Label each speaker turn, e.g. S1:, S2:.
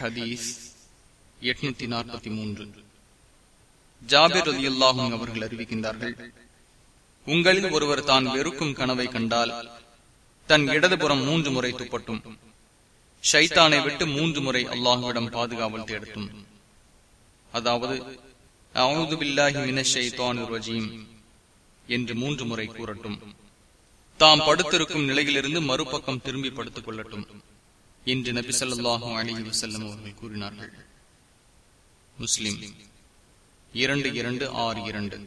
S1: ஹதீஸ் எட்நூத்தி நாற்பத்தி மூன்று. ஜாபிர் அலி அல்லாஹும் அவர்கள் அறிவிக்கின்றார்கள் உங்களில் ஒருவர் தான் வெறுக்கும் கனவை கண்டால் தன் இடதுபுறம் மூன்று முறை துப்பட்டும். ஷைத்தானை விட்டு மூன்று முறை அல்லாஹுவிடம் பாதுகாவல் தேடட்டும். அதாவது அவுது பில்லாஹி மினஷைத்தான் ரஜீம் என்று மூன்று முறை கூறட்டும். தாம் படுத்திருக்கும் நிலையிலிருந்து மறுபக்கம் திரும்பி படுத்துக் கொள்ளட்டும். என்று நபி சொல்லாஹு அலி வசல்லம் அவர்கள் கூறினார்கள். முஸ்லிம் இரண்டு இரண்டு ஆறு இரண்டு.